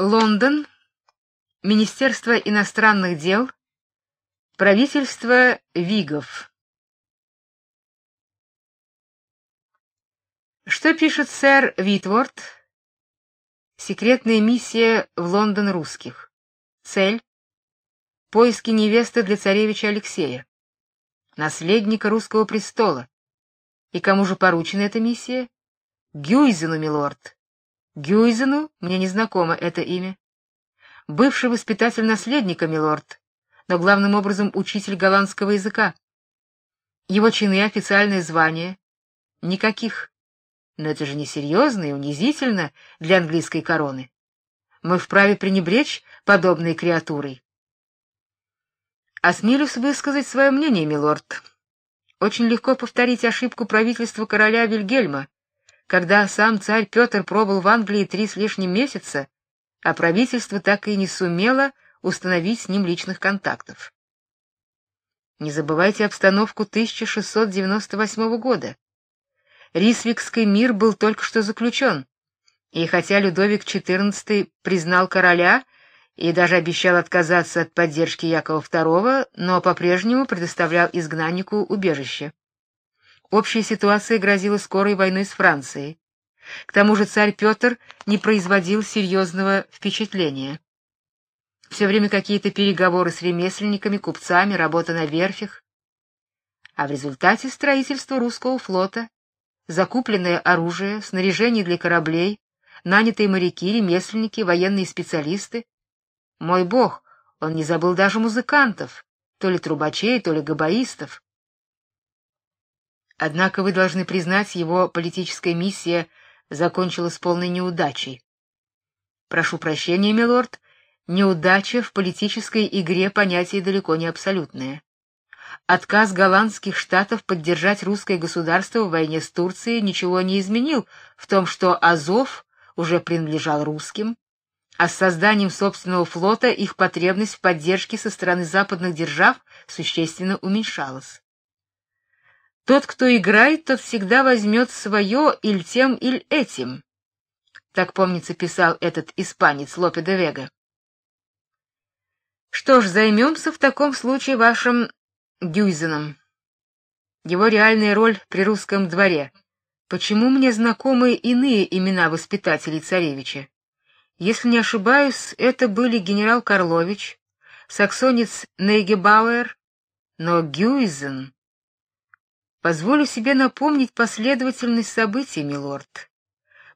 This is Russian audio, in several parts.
Лондон. Министерство иностранных дел. Правительство Вигов. Что пишет сэр Витворд? Секретная миссия в Лондон русских. Цель поиски невесты для царевича Алексея, наследника русского престола. И кому же поручена эта миссия? Гюйзену, милорд. Гюйзену мне не знакомо это имя. Бывший воспитатель наследника, милорд, но главным образом учитель голландского языка. Его чины и официальное звание никаких. Но это же несерьезно и унизительно для английской короны. Мы вправе пренебречь подобной креатурой. Осмелюсь высказать свое мнение, милорд. Очень легко повторить ошибку правительства короля Вильгельма, когда сам царь Петр пробыл в Англии три с лишним месяца, а правительство так и не сумело установить с ним личных контактов. Не забывайте обстановку 1698 года. Рисвикский мир был только что заключен, и хотя Людовик XIV признал короля и даже обещал отказаться от поддержки Якова II, но по-прежнему предоставлял изгнаннику убежище. Общая ситуация грозила скорой войной с Францией. К тому же царь Петр не производил серьезного впечатления. Все время какие-то переговоры с ремесленниками, купцами, работа на верфях. А в результате строительство русского флота, закупленное оружие, снаряжение для кораблей, нанятые моряки, ремесленники, военные специалисты. Мой бог, он не забыл даже музыкантов, то ли трубачей, то ли габаистов. Однако вы должны признать, его политическая миссия закончилась полной неудачей. Прошу прощения, милорд, неудача в политической игре понятие далеко не абсолютное. Отказ голландских штатов поддержать русское государство в войне с Турцией ничего не изменил в том, что Азов уже принадлежал русским, а с созданием собственного флота их потребность в поддержке со стороны западных держав существенно уменьшалась. Тот, кто играет, тот всегда возьмет свое или тем, или этим. Так, помнится, писал этот испанец Лопе де Вега. Что ж, займемся в таком случае вашим Гюйзеном. Его реальная роль при русском дворе. Почему мне знакомы иные имена воспитателей царевича? Если не ошибаюсь, это были генерал Карлович, саксонец Нейгебауэр, но Гюйзен Позволю себе напомнить последовательность событий, милорд.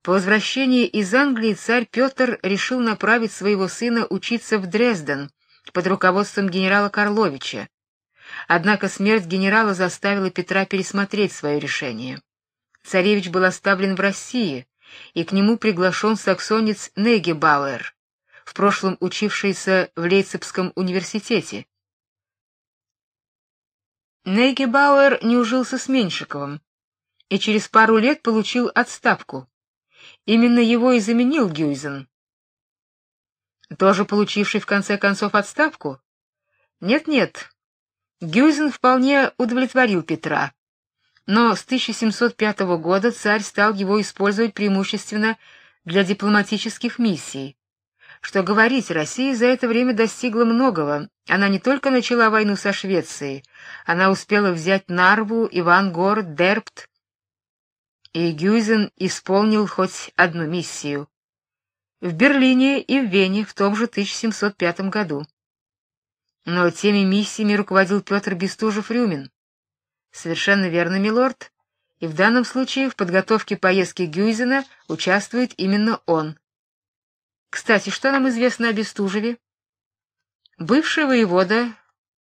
По возвращении из Англии царь Петр решил направить своего сына учиться в Дрезден под руководством генерала Карловича. Однако смерть генерала заставила Петра пересмотреть свое решение. Царевич был оставлен в России, и к нему приглашен саксонец Негебауэр, в прошлом учившийся в Лейпцигском университете. Нейгебауэр не ужился с Меньшиковым и через пару лет получил отставку. Именно его и заменил Гюйзен. Тоже получивший в конце концов отставку? Нет-нет. Гюйзен вполне удовлетворил Петра. Но с 1705 года царь стал его использовать преимущественно для дипломатических миссий. Что говорить, Россия за это время достигла многого. Она не только начала войну со Швецией, она успела взять Нарву, Ивангород, Дербт. И Гюйзен исполнил хоть одну миссию. В Берлине и в Вене в том же 1705 году. Но теми миссиями руководил Петр Бестужев-Рюмин. Совершенно верно, милорд. И в данном случае в подготовке поездки Гюйзена участвует именно он. Кстати, что нам известно о Бестужеве? Бывший воевода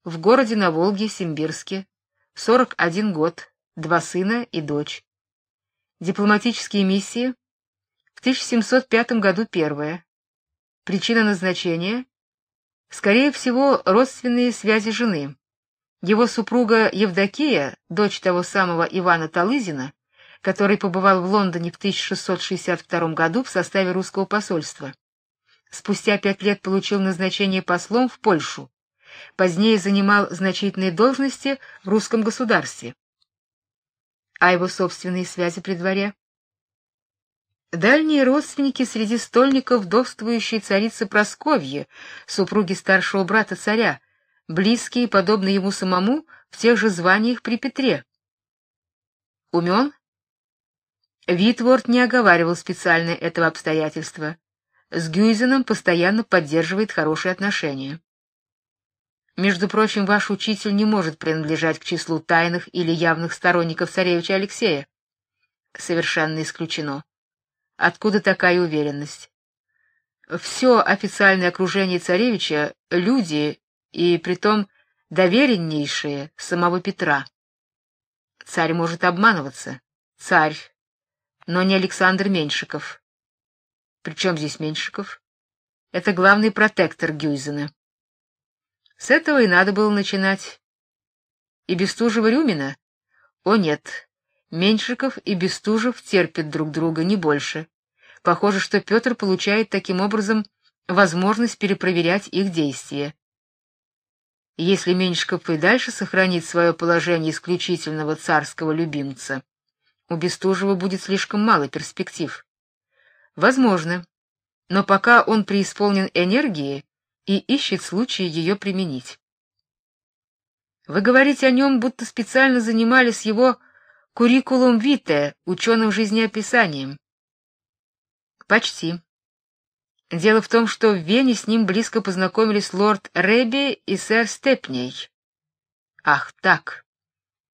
в городе на Волге Симбирске, 41 год, два сына и дочь. Дипломатические миссии в 1705 году первая. Причина назначения скорее всего родственные связи жены. Его супруга Евдокия, дочь того самого Ивана Талызина, который побывал в Лондоне в 1662 году в составе русского посольства спустя пять лет получил назначение послом в Польшу. Позднее занимал значительные должности в русском государстве. А его собственные связи при дворе? Дальние родственники среди стольников вдовствующей царицы Просковьи, супруги старшего брата царя, близкие, подобно ему самому, в тех же званиях при Петре. Умен? Витворд не оговаривал специально этого обстоятельства. С Гюйзеном постоянно поддерживает хорошие отношения. Между прочим, ваш учитель не может принадлежать к числу тайных или явных сторонников царевича Алексея. Совершенно исключено. Откуда такая уверенность? Все официальное окружение царевича люди и притом довереннейшие самого Петра. Царь может обманываться. Царь, но не Александр Меньшиков. Причем здесь Меньшиков? Это главный протектор Гюйзена. С этого и надо было начинать. И Бестужева-Рюмина? О нет, Меньшиков и Бестужев терпят друг друга не больше. Похоже, что Петр получает таким образом возможность перепроверять их действия. Если Меньшиков и дальше сохранит свое положение исключительного царского любимца, у Бестужева будет слишком мало перспектив. Возможно, но пока он преисполнен энергии и ищет случай ее применить. Вы говорите о нем, будто специально занимались его куррикулум витэ, ученым жизнеописанием. Почти. Дело в том, что в Вене с ним близко познакомились лорд Рэби и сэр Степней. Ах, так.